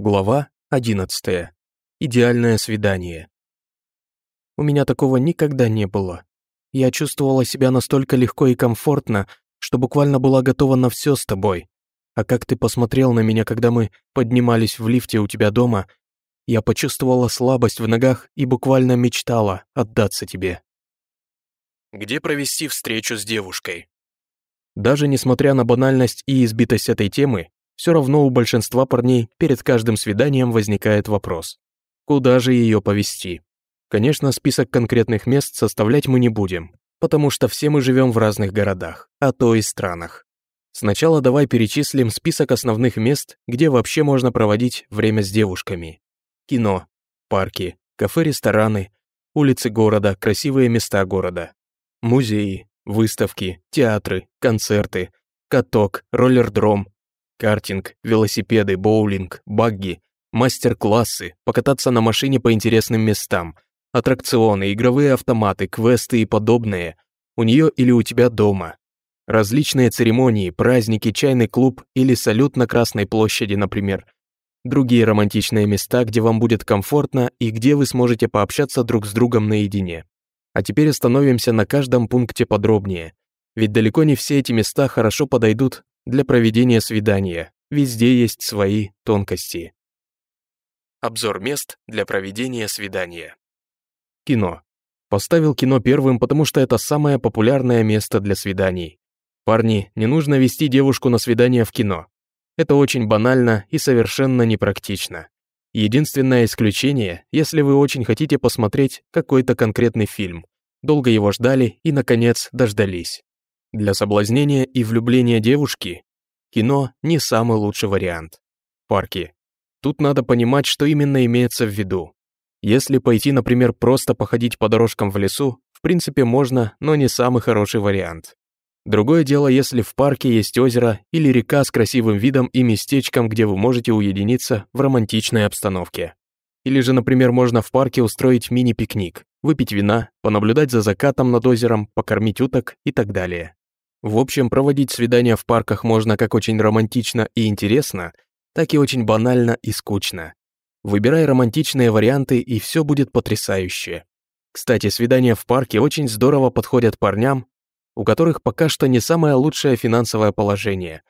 Глава 11. Идеальное свидание. У меня такого никогда не было. Я чувствовала себя настолько легко и комфортно, что буквально была готова на все с тобой. А как ты посмотрел на меня, когда мы поднимались в лифте у тебя дома, я почувствовала слабость в ногах и буквально мечтала отдаться тебе. Где провести встречу с девушкой? Даже несмотря на банальность и избитость этой темы, все равно у большинства парней перед каждым свиданием возникает вопрос. Куда же ее повести? Конечно, список конкретных мест составлять мы не будем, потому что все мы живем в разных городах, а то и странах. Сначала давай перечислим список основных мест, где вообще можно проводить время с девушками. Кино, парки, кафе-рестораны, улицы города, красивые места города, музеи, выставки, театры, концерты, каток, роллердром, Картинг, велосипеды, боулинг, багги, мастер-классы, покататься на машине по интересным местам, аттракционы, игровые автоматы, квесты и подобное. У нее или у тебя дома. Различные церемонии, праздники, чайный клуб или салют на Красной площади, например. Другие романтичные места, где вам будет комфортно и где вы сможете пообщаться друг с другом наедине. А теперь остановимся на каждом пункте подробнее, ведь далеко не все эти места хорошо подойдут для проведения свидания. Везде есть свои тонкости. Обзор мест для проведения свидания. Кино. Поставил кино первым, потому что это самое популярное место для свиданий. Парни, не нужно вести девушку на свидание в кино. Это очень банально и совершенно непрактично. Единственное исключение, если вы очень хотите посмотреть какой-то конкретный фильм. Долго его ждали и, наконец, дождались. Для соблазнения и влюбления девушки кино не самый лучший вариант. Парки. Тут надо понимать, что именно имеется в виду. Если пойти, например, просто походить по дорожкам в лесу, в принципе можно, но не самый хороший вариант. Другое дело, если в парке есть озеро или река с красивым видом и местечком, где вы можете уединиться в романтичной обстановке. Или же, например, можно в парке устроить мини-пикник, выпить вина, понаблюдать за закатом над озером, покормить уток и так далее. В общем, проводить свидания в парках можно как очень романтично и интересно, так и очень банально и скучно. Выбирай романтичные варианты, и все будет потрясающе. Кстати, свидания в парке очень здорово подходят парням, у которых пока что не самое лучшее финансовое положение.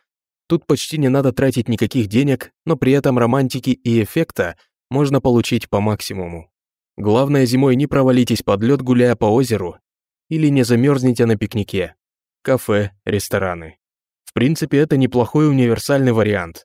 Тут почти не надо тратить никаких денег, но при этом романтики и эффекта можно получить по максимуму. Главное, зимой не провалитесь под лед, гуляя по озеру, или не замерзнете на пикнике кафе, рестораны. В принципе, это неплохой универсальный вариант.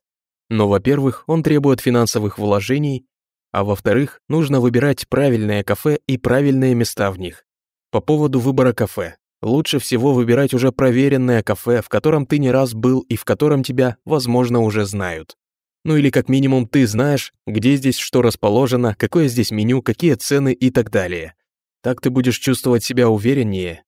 Но, во-первых, он требует финансовых вложений, а во-вторых, нужно выбирать правильное кафе и правильные места в них. По поводу выбора кафе. Лучше всего выбирать уже проверенное кафе, в котором ты не раз был и в котором тебя, возможно, уже знают. Ну или как минимум ты знаешь, где здесь что расположено, какое здесь меню, какие цены и так далее. Так ты будешь чувствовать себя увереннее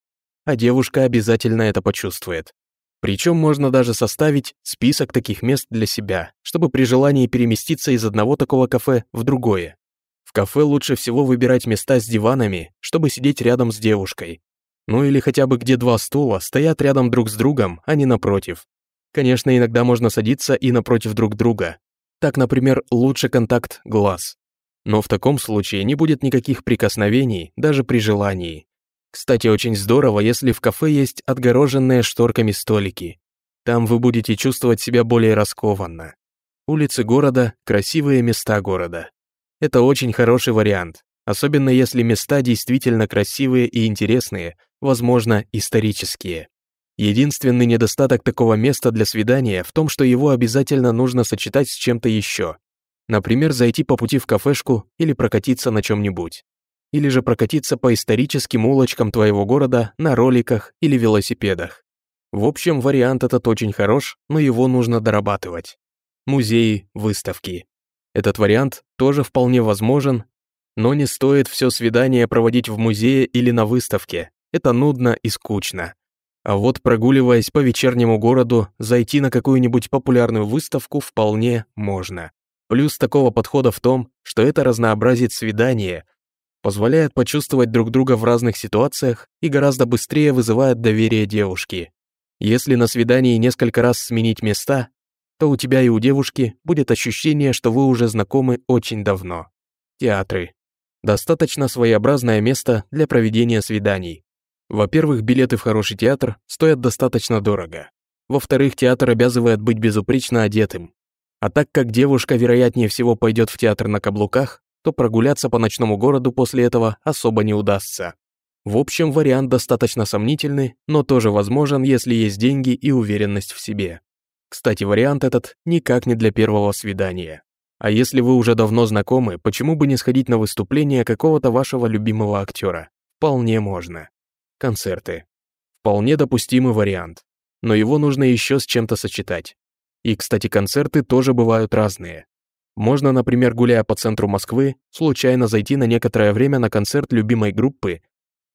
а девушка обязательно это почувствует. Причем можно даже составить список таких мест для себя, чтобы при желании переместиться из одного такого кафе в другое. В кафе лучше всего выбирать места с диванами, чтобы сидеть рядом с девушкой. Ну или хотя бы где два стула стоят рядом друг с другом, а не напротив. Конечно, иногда можно садиться и напротив друг друга. Так, например, лучше контакт глаз. Но в таком случае не будет никаких прикосновений, даже при желании. Кстати, очень здорово, если в кафе есть отгороженные шторками столики. Там вы будете чувствовать себя более раскованно. Улицы города – красивые места города. Это очень хороший вариант, особенно если места действительно красивые и интересные, возможно, исторические. Единственный недостаток такого места для свидания в том, что его обязательно нужно сочетать с чем-то еще. Например, зайти по пути в кафешку или прокатиться на чем-нибудь или же прокатиться по историческим улочкам твоего города на роликах или велосипедах. В общем, вариант этот очень хорош, но его нужно дорабатывать. Музеи, выставки. Этот вариант тоже вполне возможен, но не стоит все свидание проводить в музее или на выставке. Это нудно и скучно. А вот прогуливаясь по вечернему городу, зайти на какую-нибудь популярную выставку вполне можно. Плюс такого подхода в том, что это разнообразит свидание, позволяет почувствовать друг друга в разных ситуациях и гораздо быстрее вызывает доверие девушки. Если на свидании несколько раз сменить места, то у тебя и у девушки будет ощущение, что вы уже знакомы очень давно. Театры. Достаточно своеобразное место для проведения свиданий. Во-первых, билеты в хороший театр стоят достаточно дорого. Во-вторых, театр обязывает быть безупречно одетым. А так как девушка, вероятнее всего, пойдет в театр на каблуках, то прогуляться по ночному городу после этого особо не удастся. В общем, вариант достаточно сомнительный, но тоже возможен, если есть деньги и уверенность в себе. Кстати, вариант этот никак не для первого свидания. А если вы уже давно знакомы, почему бы не сходить на выступление какого-то вашего любимого актера? Вполне можно. Концерты. Вполне допустимый вариант. Но его нужно еще с чем-то сочетать. И, кстати, концерты тоже бывают разные. Можно, например, гуляя по центру Москвы, случайно зайти на некоторое время на концерт любимой группы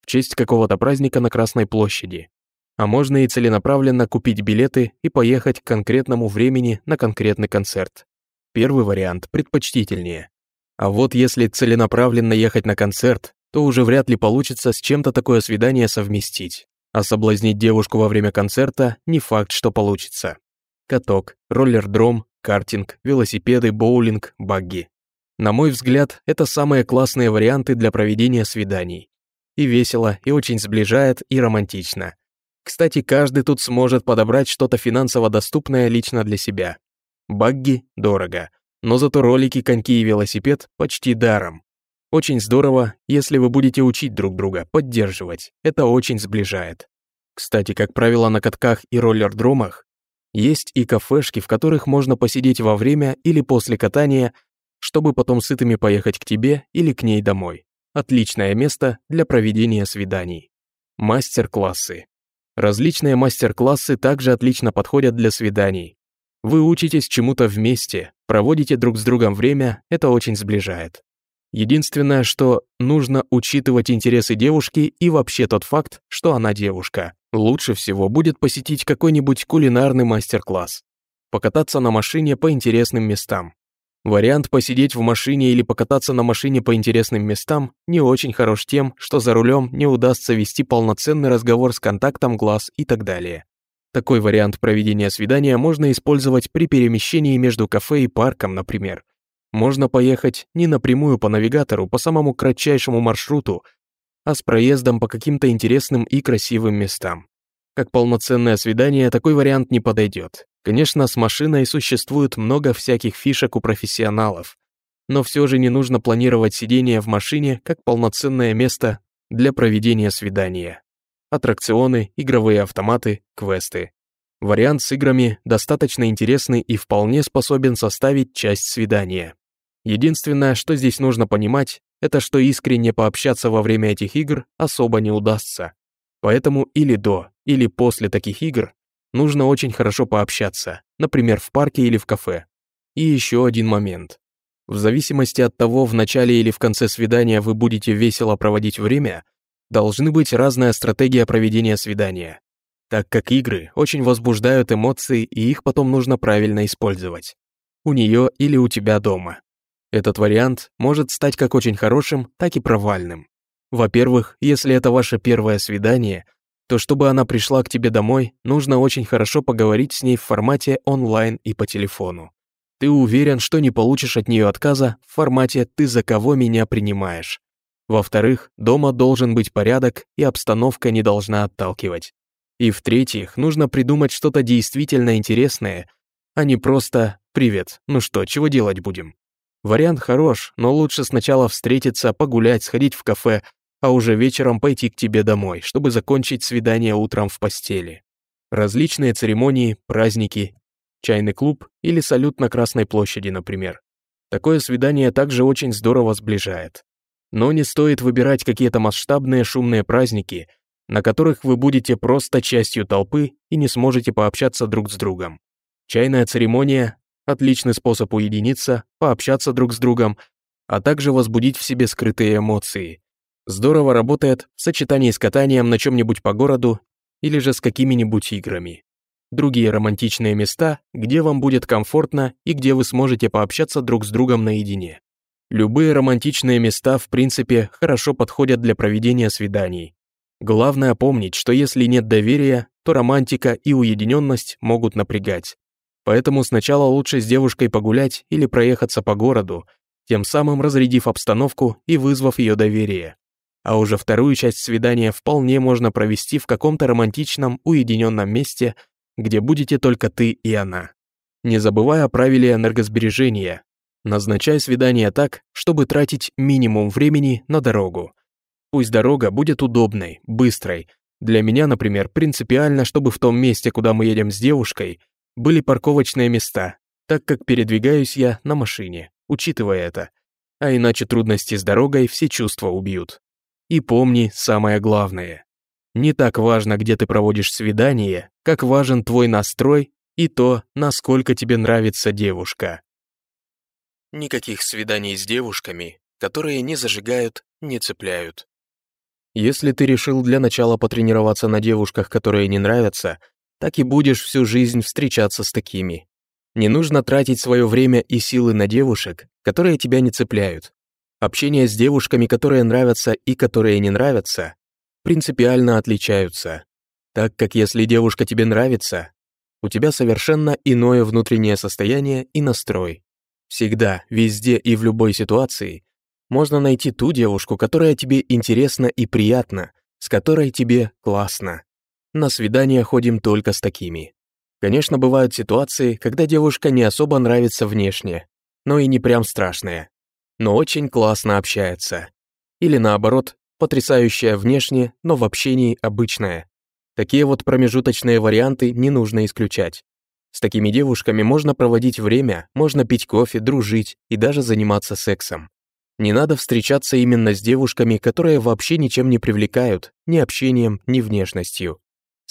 в честь какого-то праздника на Красной площади. А можно и целенаправленно купить билеты и поехать к конкретному времени на конкретный концерт. Первый вариант предпочтительнее. А вот если целенаправленно ехать на концерт, то уже вряд ли получится с чем-то такое свидание совместить. А соблазнить девушку во время концерта не факт, что получится. Каток, роллердром, картинг, велосипеды, боулинг, багги. На мой взгляд, это самые классные варианты для проведения свиданий и весело, и очень сближает, и романтично. Кстати, каждый тут сможет подобрать что-то финансово доступное лично для себя. Багги дорого, но зато ролики, коньки и велосипед почти даром. Очень здорово, если вы будете учить друг друга, поддерживать. Это очень сближает. Кстати, как правило, на катках и роллер-дромах есть и кафешки, в которых можно посидеть во время или после катания, чтобы потом сытыми поехать к тебе или к ней домой. Отличное место для проведения свиданий. Мастер-классы. Различные мастер-классы также отлично подходят для свиданий. Вы учитесь чему-то вместе, проводите друг с другом время, это очень сближает. Единственное, что нужно учитывать интересы девушки и вообще тот факт, что она девушка. Лучше всего будет посетить какой-нибудь кулинарный мастер-класс. Покататься на машине по интересным местам. Вариант посидеть в машине или покататься на машине по интересным местам не очень хорош тем, что за рулем не удастся вести полноценный разговор с контактом глаз и так далее. Такой вариант проведения свидания можно использовать при перемещении между кафе и парком, например. Можно поехать не напрямую по навигатору, по самому кратчайшему маршруту, а с проездом по каким-то интересным и красивым местам. Как полноценное свидание такой вариант не подойдет. Конечно, с машиной существует много всяких фишек у профессионалов, но все же не нужно планировать сидение в машине как полноценное место для проведения свидания. Аттракционы, игровые автоматы, квесты. Вариант с играми достаточно интересный и вполне способен составить часть свидания. Единственное, что здесь нужно понимать, это что искренне пообщаться во время этих игр особо не удастся. Поэтому или до, или после таких игр нужно очень хорошо пообщаться, например, в парке или в кафе. И еще один момент. В зависимости от того, в начале или в конце свидания вы будете весело проводить время, должны быть разная стратегия проведения свидания, так как игры очень возбуждают эмоции и их потом нужно правильно использовать. У нее или у тебя дома. Этот вариант может стать как очень хорошим, так и провальным. Во-первых, если это ваше первое свидание, то чтобы она пришла к тебе домой, нужно очень хорошо поговорить с ней в формате онлайн и по телефону. Ты уверен, что не получишь от нее отказа в формате «ты за кого меня принимаешь». Во-вторых, дома должен быть порядок, и обстановка не должна отталкивать. И в-третьих, нужно придумать что-то действительно интересное, а не просто «Привет, ну что, чего делать будем?» Вариант хорош, но лучше сначала встретиться, погулять, сходить в кафе, а уже вечером пойти к тебе домой, чтобы закончить свидание утром в постели. Различные церемонии, праздники, чайный клуб или салют на Красной площади, например. Такое свидание также очень здорово сближает. Но не стоит выбирать какие-то масштабные шумные праздники, на которых вы будете просто частью толпы и не сможете пообщаться друг с другом. Чайная церемония – отличный способ уединиться, пообщаться друг с другом, а также возбудить в себе скрытые эмоции, Здорово работает в сочетании с катанием на чем-нибудь по городу или же с какими-нибудь играми. Другие романтичные места, где вам будет комфортно и где вы сможете пообщаться друг с другом наедине. Любые романтичные места, в принципе, хорошо подходят для проведения свиданий. Главное помнить, что если нет доверия, то романтика и уединенность могут напрягать. Поэтому сначала лучше с девушкой погулять или проехаться по городу, тем самым разрядив обстановку и вызвав ее доверие. А уже вторую часть свидания вполне можно провести в каком-то романтичном, уединенном месте, где будете только ты и она. Не забывая о правиле энергосбережения. Назначай свидание так, чтобы тратить минимум времени на дорогу. Пусть дорога будет удобной, быстрой. Для меня, например, принципиально, чтобы в том месте, куда мы едем с девушкой, были парковочные места, так как передвигаюсь я на машине, учитывая это. А иначе трудности с дорогой все чувства убьют. И помни самое главное. Не так важно, где ты проводишь свидание, как важен твой настрой и то, насколько тебе нравится девушка. Никаких свиданий с девушками, которые не зажигают, не цепляют. Если ты решил для начала потренироваться на девушках, которые не нравятся, так и будешь всю жизнь встречаться с такими. Не нужно тратить свое время и силы на девушек, которые тебя не цепляют. Общение с девушками, которые нравятся и которые не нравятся, принципиально отличаются. Так как если девушка тебе нравится, у тебя совершенно иное внутреннее состояние и настрой. Всегда, везде и в любой ситуации можно найти ту девушку, которая тебе интересна и приятна, с которой тебе классно. На свидания ходим только с такими. Конечно, бывают ситуации, когда девушка не особо нравится внешне, но и не прям страшная но очень классно общается. Или наоборот, потрясающая внешне, но в общении обычная. Такие вот промежуточные варианты не нужно исключать. С такими девушками можно проводить время, можно пить кофе, дружить и даже заниматься сексом. Не надо встречаться именно с девушками, которые вообще ничем не привлекают, ни общением, ни внешностью.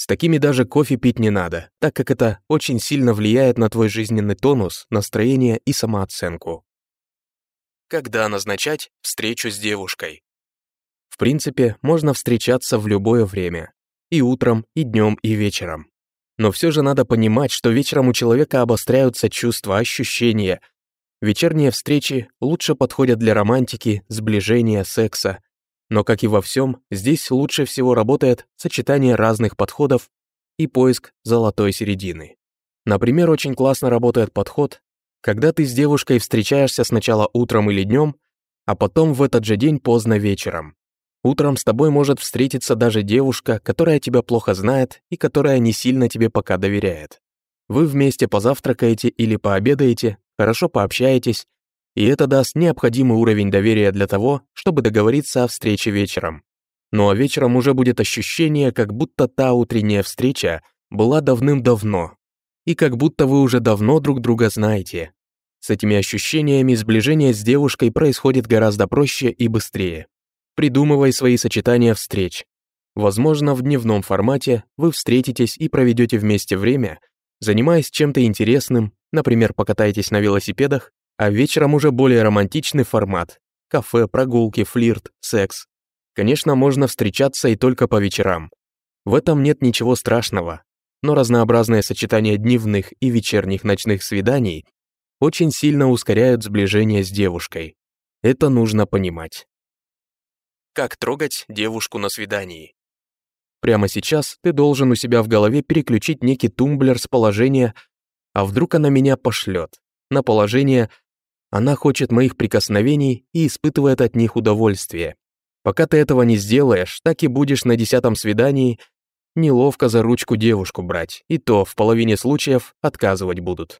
С такими даже кофе пить не надо, так как это очень сильно влияет на твой жизненный тонус, настроение и самооценку когда назначать встречу с девушкой. В принципе, можно встречаться в любое время. И утром, и днем, и вечером. Но все же надо понимать, что вечером у человека обостряются чувства, ощущения. Вечерние встречи лучше подходят для романтики, сближения, секса. Но, как и во всем, здесь лучше всего работает сочетание разных подходов и поиск золотой середины. Например, очень классно работает подход когда ты с девушкой встречаешься сначала утром или днем, а потом в этот же день поздно вечером. Утром с тобой может встретиться даже девушка, которая тебя плохо знает и которая не сильно тебе пока доверяет. Вы вместе позавтракаете или пообедаете, хорошо пообщаетесь, и это даст необходимый уровень доверия для того, чтобы договориться о встрече вечером. Ну а вечером уже будет ощущение, как будто та утренняя встреча была давным-давно, и как будто вы уже давно друг друга знаете. С этими ощущениями сближение с девушкой происходит гораздо проще и быстрее. Придумывай свои сочетания встреч. Возможно, в дневном формате вы встретитесь и проведете вместе время, занимаясь чем-то интересным, например, покатаетесь на велосипедах, а вечером уже более романтичный формат – кафе, прогулки, флирт, секс. Конечно, можно встречаться и только по вечерам. В этом нет ничего страшного, но разнообразное сочетание дневных и вечерних ночных свиданий очень сильно ускоряют сближение с девушкой. Это нужно понимать. Как трогать девушку на свидании? Прямо сейчас ты должен у себя в голове переключить некий тумблер с положения «а вдруг она меня пошлет» на положение «она хочет моих прикосновений и испытывает от них удовольствие». Пока ты этого не сделаешь, так и будешь на десятом свидании Неловко за ручку девушку брать, и то в половине случаев отказывать будут.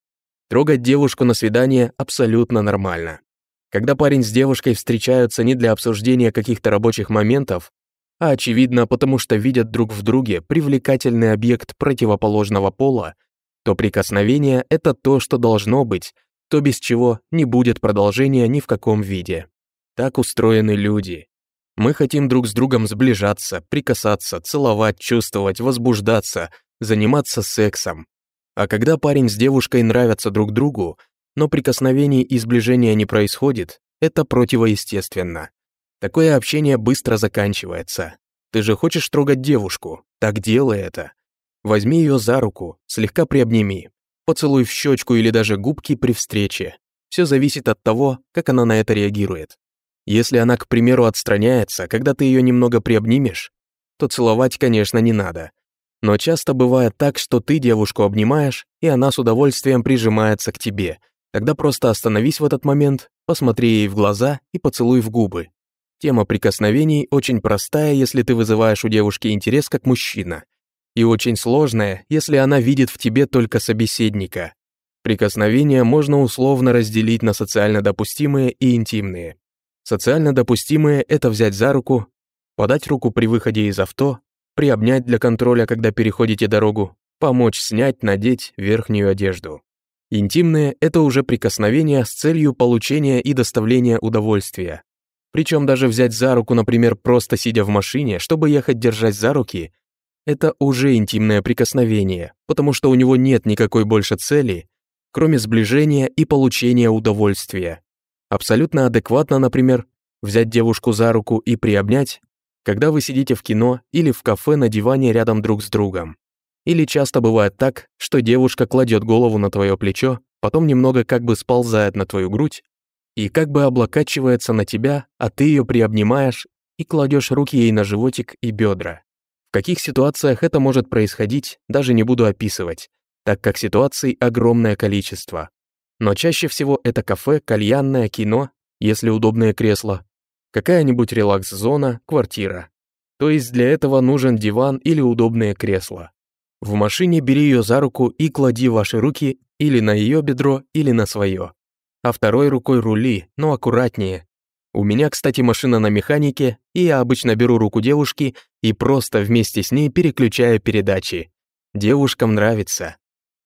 Трогать девушку на свидание абсолютно нормально. Когда парень с девушкой встречаются не для обсуждения каких-то рабочих моментов, а очевидно потому, что видят друг в друге привлекательный объект противоположного пола, то прикосновение — это то, что должно быть, то без чего не будет продолжения ни в каком виде. Так устроены люди. Мы хотим друг с другом сближаться, прикасаться, целовать, чувствовать, возбуждаться, заниматься сексом. А когда парень с девушкой нравятся друг другу, но прикосновений и сближения не происходит, это противоестественно. Такое общение быстро заканчивается. Ты же хочешь трогать девушку, так делай это. Возьми ее за руку, слегка приобними, поцелуй в щечку или даже губки при встрече. Все зависит от того, как она на это реагирует. Если она, к примеру, отстраняется, когда ты ее немного приобнимешь, то целовать, конечно, не надо. Но часто бывает так, что ты девушку обнимаешь, и она с удовольствием прижимается к тебе. Тогда просто остановись в этот момент, посмотри ей в глаза и поцелуй в губы. Тема прикосновений очень простая, если ты вызываешь у девушки интерес как мужчина, и очень сложная, если она видит в тебе только собеседника. Прикосновения можно условно разделить на социально допустимые и интимные. Социально допустимые – это взять за руку, подать руку при выходе из авто, приобнять для контроля, когда переходите дорогу, помочь снять, надеть верхнюю одежду. Интимные – это уже прикосновения с целью получения и доставления удовольствия. Причем даже взять за руку, например, просто сидя в машине, чтобы ехать держась за руки, это уже интимное прикосновение, потому что у него нет никакой больше цели, кроме сближения и получения удовольствия. Абсолютно адекватно, например, взять девушку за руку и приобнять, когда вы сидите в кино или в кафе на диване рядом друг с другом. Или часто бывает так, что девушка кладет голову на твое плечо, потом немного как бы сползает на твою грудь, и как бы облокачивается на тебя, а ты ее приобнимаешь и кладешь руки ей на животик и бедра. В каких ситуациях это может происходить, даже не буду описывать, так как ситуаций огромное количество. Но чаще всего это кафе, кальянное, кино, если удобное кресло, какая-нибудь релакс-зона, квартира. То есть для этого нужен диван или удобное кресло. В машине бери ее за руку и клади ваши руки или на ее бедро, или на свое а второй рукой рули, но аккуратнее. У меня, кстати, машина на механике, и я обычно беру руку девушки и просто вместе с ней переключаю передачи. Девушкам нравится.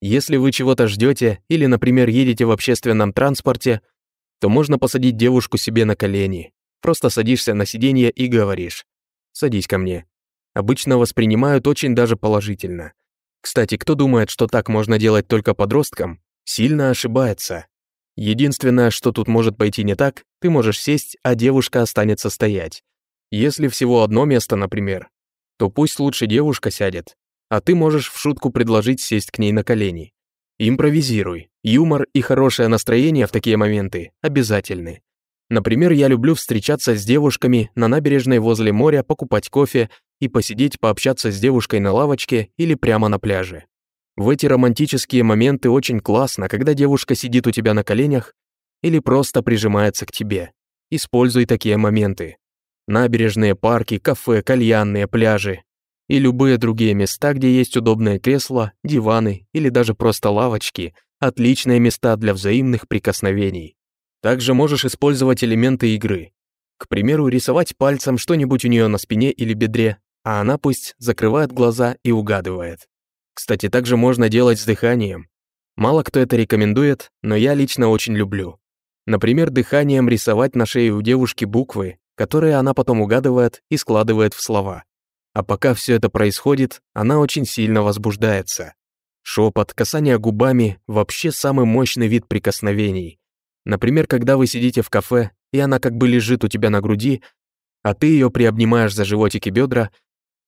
Если вы чего-то ждете или, например, едете в общественном транспорте, то можно посадить девушку себе на колени. Просто садишься на сиденье и говоришь «Садись ко мне». Обычно воспринимают очень даже положительно. Кстати, кто думает, что так можно делать только подросткам, сильно ошибается. Единственное, что тут может пойти не так, ты можешь сесть, а девушка останется стоять. Если всего одно место, например, то пусть лучше девушка сядет, а ты можешь в шутку предложить сесть к ней на колени. Импровизируй. Юмор и хорошее настроение в такие моменты обязательны. Например, я люблю встречаться с девушками на набережной возле моря, покупать кофе и посидеть пообщаться с девушкой на лавочке или прямо на пляже. В эти романтические моменты очень классно, когда девушка сидит у тебя на коленях или просто прижимается к тебе. Используй такие моменты. Набережные, парки, кафе, кальянные, пляжи и любые другие места, где есть удобные кресла, диваны или даже просто лавочки – отличные места для взаимных прикосновений. Также можешь использовать элементы игры. К примеру, рисовать пальцем что-нибудь у нее на спине или бедре, а она пусть закрывает глаза и угадывает. Кстати, также можно делать с дыханием. Мало кто это рекомендует, но я лично очень люблю. Например, дыханием рисовать на шее у девушки буквы, которые она потом угадывает и складывает в слова. А пока все это происходит, она очень сильно возбуждается. Шепот, касание губами – вообще самый мощный вид прикосновений. Например, когда вы сидите в кафе, и она как бы лежит у тебя на груди, а ты ее приобнимаешь за животик и бедра,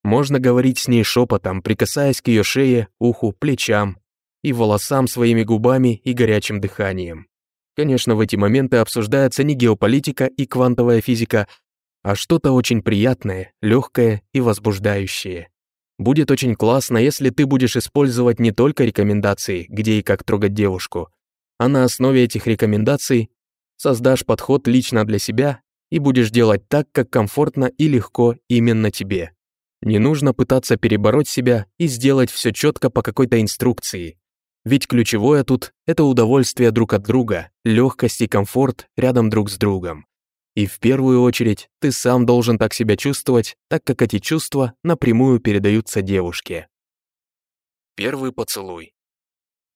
можно говорить с ней шепотом, прикасаясь к ее шее, уху, плечам и волосам своими губами и горячим дыханием. Конечно, в эти моменты обсуждается не геополитика и квантовая физика, а что-то очень приятное, легкое и возбуждающее. Будет очень классно, если ты будешь использовать не только рекомендации, где и как трогать девушку, а на основе этих рекомендаций создашь подход лично для себя и будешь делать так, как комфортно и легко именно тебе. Не нужно пытаться перебороть себя и сделать все четко по какой-то инструкции. Ведь ключевое тут – это удовольствие друг от друга, легкость и комфорт рядом друг с другом. И в первую очередь ты сам должен так себя чувствовать, так как эти чувства напрямую передаются девушке. Первый поцелуй.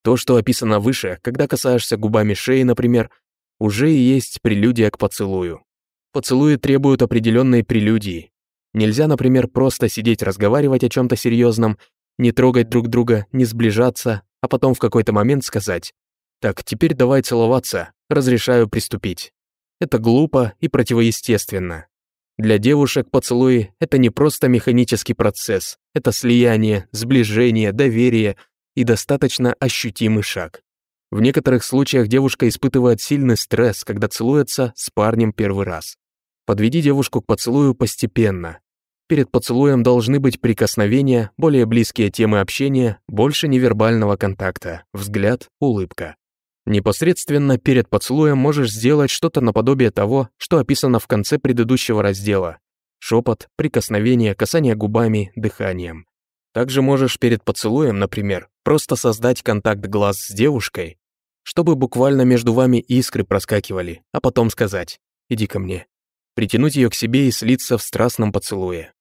То, что описано выше, когда касаешься губами шеи, например, уже и есть прелюдия к поцелую. Поцелуи требуют определенной прелюдии, Нельзя, например, просто сидеть разговаривать о чем-то серьезном, не трогать друг друга, не сближаться, а потом в какой-то момент сказать «Так, теперь давай целоваться, разрешаю приступить». Это глупо и противоестественно. Для девушек поцелуи – это не просто механический процесс, это слияние, сближение, доверие и достаточно ощутимый шаг. В некоторых случаях девушка испытывает сильный стресс, когда целуется с парнем первый раз. Подведи девушку к поцелую постепенно. Перед поцелуем должны быть прикосновения, более близкие темы общения, больше невербального контакта, взгляд, улыбка. Непосредственно перед поцелуем можешь сделать что-то наподобие того, что описано в конце предыдущего раздела. Шепот, прикосновение, касание губами, дыханием. Также можешь перед поцелуем, например, просто создать контакт глаз с девушкой, чтобы буквально между вами искры проскакивали, а потом сказать «иди ко мне». Притянуть ее к себе и слиться в страстном поцелуе.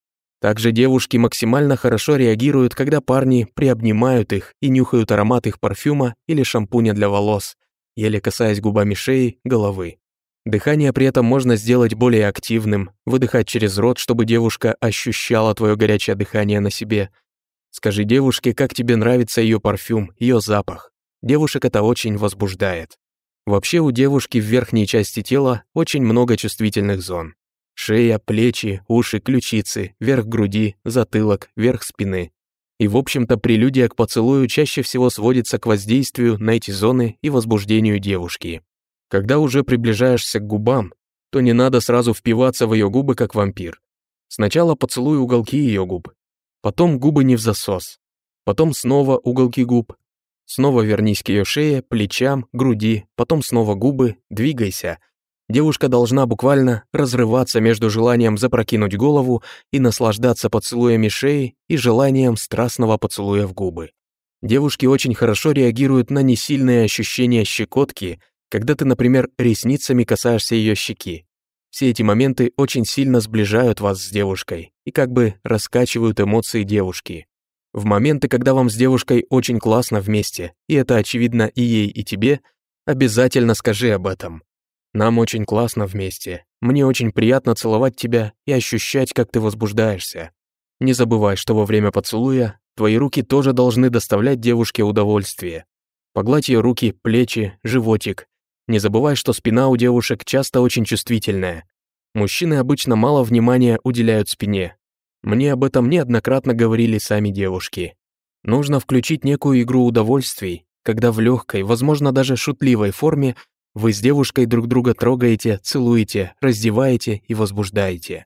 Также девушки максимально хорошо реагируют, когда парни приобнимают их и нюхают аромат их парфюма или шампуня для волос, еле касаясь губами шеи, головы. Дыхание при этом можно сделать более активным, выдыхать через рот, чтобы девушка ощущала твое горячее дыхание на себе. Скажи девушке, как тебе нравится ее парфюм, ее запах. Девушек это очень возбуждает. Вообще у девушки в верхней части тела очень много чувствительных зон. Шея, плечи, уши, ключицы, верх груди, затылок, верх спины. И в общем-то прелюдия к поцелую чаще всего сводится к воздействию на эти зоны и возбуждению девушки. Когда уже приближаешься к губам, то не надо сразу впиваться в ее губы как вампир. Сначала поцелуй уголки ее губ, потом губы не в засос, потом снова уголки губ, снова вернись к ее шее, плечам, груди, потом снова губы, двигайся, Девушка должна буквально разрываться между желанием запрокинуть голову и наслаждаться поцелуями шеи и желанием страстного поцелуя в губы. Девушки очень хорошо реагируют на несильные ощущения щекотки, когда ты, например, ресницами касаешься ее щеки. Все эти моменты очень сильно сближают вас с девушкой и как бы раскачивают эмоции девушки. В моменты, когда вам с девушкой очень классно вместе, и это очевидно и ей, и тебе, обязательно скажи об этом. Нам очень классно вместе. Мне очень приятно целовать тебя и ощущать, как ты возбуждаешься. Не забывай, что во время поцелуя твои руки тоже должны доставлять девушке удовольствие. Погладь ее руки, плечи, животик. Не забывай, что спина у девушек часто очень чувствительная. Мужчины обычно мало внимания уделяют спине. Мне об этом неоднократно говорили сами девушки. Нужно включить некую игру удовольствий, когда в легкой, возможно, даже шутливой форме вы с девушкой друг друга трогаете, целуете, раздеваете и возбуждаете.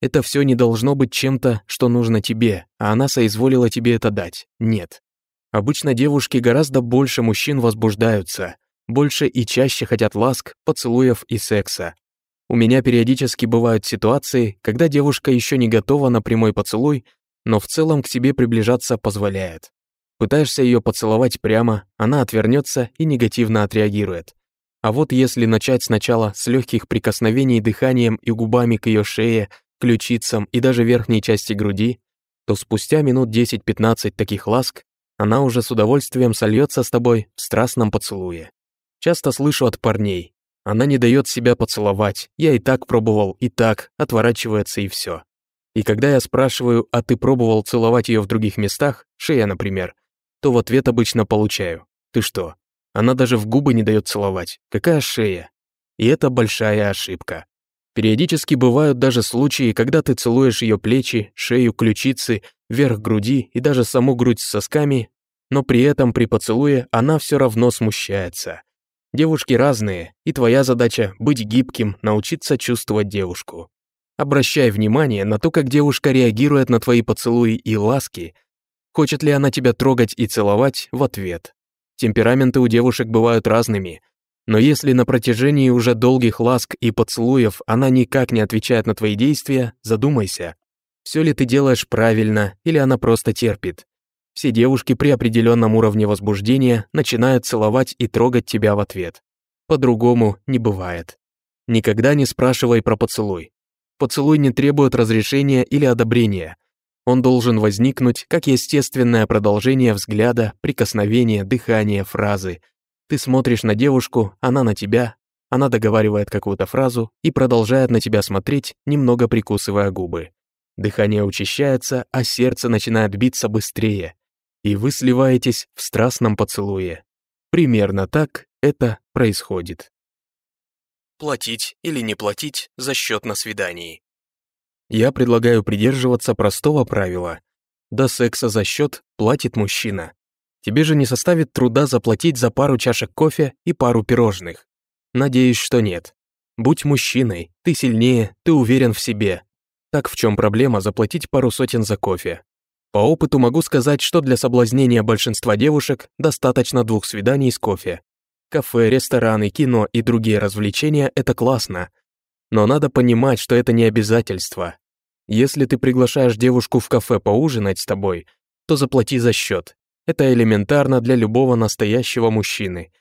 Это все не должно быть чем-то, что нужно тебе, а она соизволила тебе это дать. Нет. Обычно девушки гораздо больше мужчин возбуждаются, больше и чаще хотят ласк, поцелуев и секса. У меня периодически бывают ситуации, когда девушка еще не готова на прямой поцелуй, но в целом к тебе приближаться позволяет. Пытаешься ее поцеловать прямо, она отвернется и негативно отреагирует. А вот если начать сначала с легких прикосновений дыханием и губами к ее шее, ключицам и даже верхней части груди, то спустя минут 10-15 таких ласк она уже с удовольствием сольется с тобой в страстном поцелуе. Часто слышу от парней, она не дает себя поцеловать, я и так пробовал, и так, отворачивается и все. И когда я спрашиваю, а ты пробовал целовать ее в других местах, шея, например, то в ответ обычно получаю, ты что, она даже в губы не дает целовать. Какая шея? И это большая ошибка. Периодически бывают даже случаи, когда ты целуешь ее плечи, шею, ключицы, верх груди и даже саму грудь с сосками, но при этом при поцелуе она все равно смущается. Девушки разные, и твоя задача — быть гибким, научиться чувствовать девушку. Обращай внимание на то, как девушка реагирует на твои поцелуи и ласки, хочет ли она тебя трогать и целовать в ответ. Темпераменты у девушек бывают разными, но если на протяжении уже долгих ласк и поцелуев она никак не отвечает на твои действия, задумайся, все ли ты делаешь правильно или она просто терпит. Все девушки при определенном уровне возбуждения начинают целовать и трогать тебя в ответ. По-другому не бывает. Никогда не спрашивай про поцелуй. Поцелуй не требует разрешения или одобрения. Он должен возникнуть как естественное продолжение взгляда, прикосновения, дыхания, фразы. Ты смотришь на девушку, она на тебя, она договаривает какую-то фразу и продолжает на тебя смотреть, немного прикусывая губы. Дыхание учащается, а сердце начинает биться быстрее. И вы сливаетесь в страстном поцелуе. Примерно так это происходит. Платить или не платить за счет на свидании. Я предлагаю придерживаться простого правила. До секса за счет платит мужчина. Тебе же не составит труда заплатить за пару чашек кофе и пару пирожных. Надеюсь, что нет. Будь мужчиной, ты сильнее, ты уверен в себе. Так в чем проблема заплатить пару сотен за кофе? По опыту могу сказать, что для соблазнения большинства девушек достаточно двух свиданий с кофе. Кафе, рестораны, кино и другие развлечения – это классно. Но надо понимать, что это не обязательство. Если ты приглашаешь девушку в кафе поужинать с тобой, то заплати за счет. Это элементарно для любого настоящего мужчины.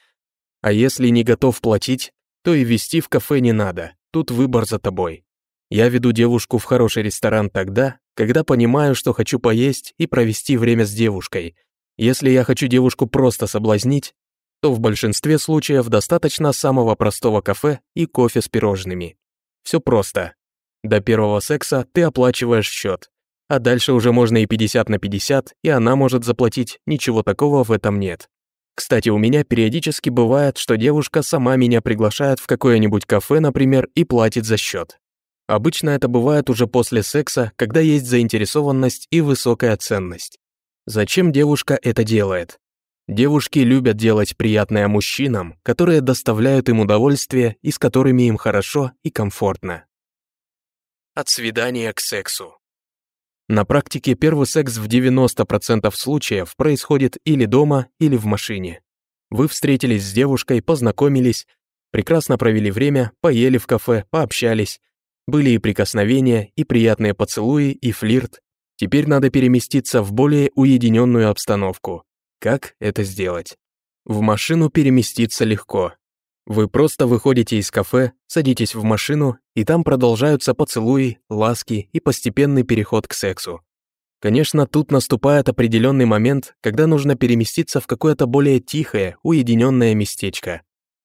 А если не готов платить, то и вести в кафе не надо, тут выбор за тобой. Я веду девушку в хороший ресторан тогда, когда понимаю, что хочу поесть и провести время с девушкой. Если я хочу девушку просто соблазнить, то в большинстве случаев достаточно самого простого кафе и кофе с пирожными. Все просто. До первого секса ты оплачиваешь счет, а дальше уже можно и 50 на 50, и она может заплатить, ничего такого в этом нет. Кстати, у меня периодически бывает, что девушка сама меня приглашает в какое-нибудь кафе, например, и платит за счет. Обычно это бывает уже после секса, когда есть заинтересованность и высокая ценность. Зачем девушка это делает? Девушки любят делать приятное мужчинам, которые доставляют им удовольствие и с которыми им хорошо и комфортно. От свидания к сексу. На практике первый секс в 90% случаев происходит или дома, или в машине. Вы встретились с девушкой, познакомились, прекрасно провели время, поели в кафе, пообщались, были и прикосновения, и приятные поцелуи, и флирт. Теперь надо переместиться в более уединенную обстановку. Как это сделать? В машину переместиться легко. Вы просто выходите из кафе, садитесь в машину, и там продолжаются поцелуи, ласки и постепенный переход к сексу. Конечно, тут наступает определенный момент, когда нужно переместиться в какое-то более тихое, уединенное местечко.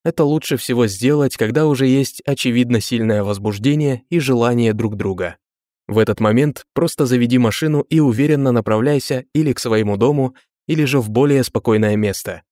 Это лучше всего сделать, когда уже есть очевидно сильное возбуждение и желание друг друга. В этот момент просто заведи машину и уверенно направляйся или к своему дому, или же в более спокойное место.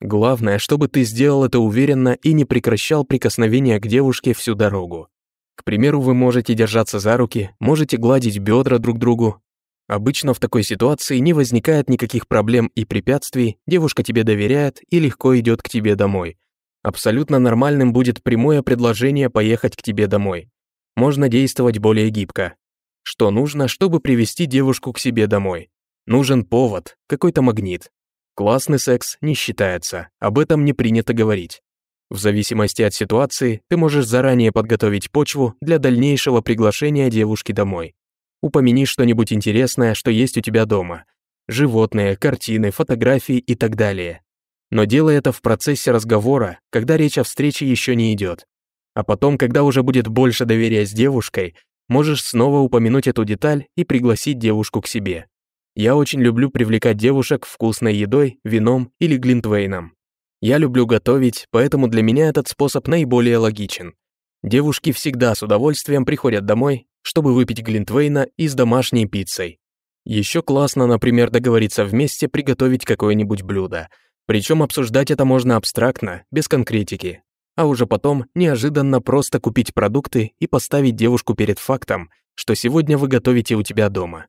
Главное, чтобы ты сделал это уверенно и не прекращал прикосновения к девушке всю дорогу. К примеру, вы можете держаться за руки, можете гладить бедра друг другу. Обычно в такой ситуации не возникает никаких проблем и препятствий, девушка тебе доверяет и легко идет к тебе домой. Абсолютно нормальным будет прямое предложение поехать к тебе домой. Можно действовать более гибко. Что нужно, чтобы привести девушку к себе домой? Нужен повод, какой-то магнит. Классный секс не считается, об этом не принято говорить. В зависимости от ситуации ты можешь заранее подготовить почву для дальнейшего приглашения девушки домой. Упомяни что-нибудь интересное, что есть у тебя дома. Животные, картины, фотографии и так далее но делай это в процессе разговора, когда речь о встрече еще не идет. А потом, когда уже будет больше доверия с девушкой, можешь снова упомянуть эту деталь и пригласить девушку к себе. Я очень люблю привлекать девушек вкусной едой, вином или глинтвейном. Я люблю готовить, поэтому для меня этот способ наиболее логичен. Девушки всегда с удовольствием приходят домой, чтобы выпить глинтвейна и с домашней пиццей. Еще классно, например, договориться вместе приготовить какое-нибудь блюдо – причем обсуждать это можно абстрактно, без конкретики. А уже потом неожиданно просто купить продукты и поставить девушку перед фактом, что сегодня вы готовите у тебя дома.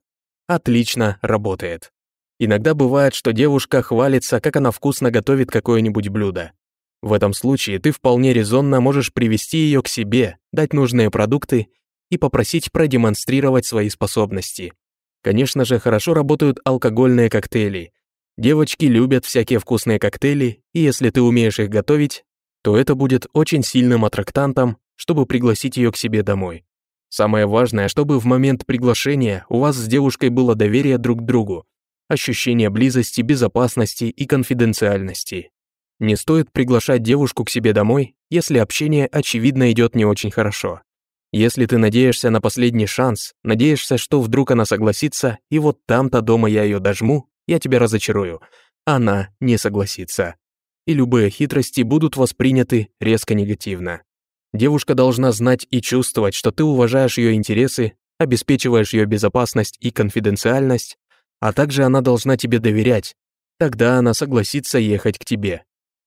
Отлично, работает. Иногда бывает, что девушка хвалится, как она вкусно готовит какое-нибудь блюдо. В этом случае ты вполне резонно можешь привести ее к себе, дать нужные продукты и попросить продемонстрировать свои способности. Конечно же, хорошо работают алкогольные коктейли, Девочки любят всякие вкусные коктейли, и если ты умеешь их готовить, то это будет очень сильным аттрактантом, чтобы пригласить ее к себе домой. Самое важное, чтобы в момент приглашения у вас с девушкой было доверие друг к другу, ощущение близости, безопасности и конфиденциальности. Не стоит приглашать девушку к себе домой, если общение очевидно идет не очень хорошо. Если ты надеешься на последний шанс, надеешься, что вдруг она согласится, и вот там-то дома я ее дожму, я тебя разочарую. Она не согласится. И любые хитрости будут восприняты резко негативно. Девушка должна знать и чувствовать, что ты уважаешь ее интересы, обеспечиваешь ее безопасность и конфиденциальность, а также она должна тебе доверять. Тогда она согласится ехать к тебе.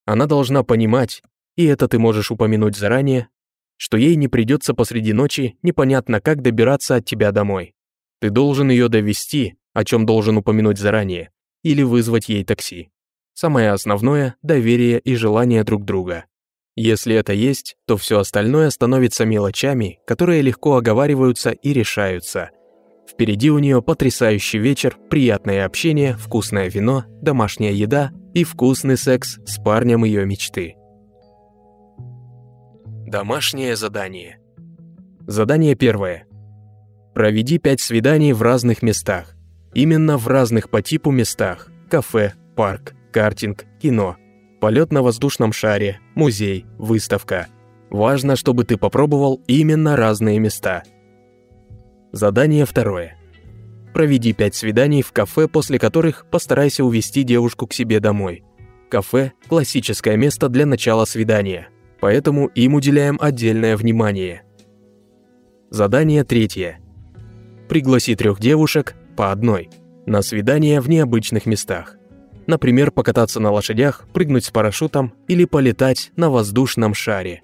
Она должна понимать, и это ты можешь упомянуть заранее, что ей не придется посреди ночи непонятно как добираться от тебя домой. Ты должен ее довести, о чем должен упомянуть заранее, или вызвать ей такси. Самое основное – доверие и желание друг друга. Если это есть, то все остальное становится мелочами, которые легко оговариваются и решаются. Впереди у нее потрясающий вечер, приятное общение, вкусное вино, домашняя еда и вкусный секс с парнем ее мечты. Домашнее задание. Задание первое. Проведи пять свиданий в разных местах. Именно в разных по типу местах. Кафе, парк, картинг, кино – полет на воздушном шаре, музей, выставка. Важно, чтобы ты попробовал именно разные места. Задание второе. Проведи пять свиданий в кафе, после которых постарайся увести девушку к себе домой. Кафе – классическое место для начала свидания, поэтому им уделяем отдельное внимание. Задание третье. Пригласи трех девушек по одной на свидание в необычных местах. Например, покататься на лошадях, прыгнуть с парашютом или полетать на воздушном шаре.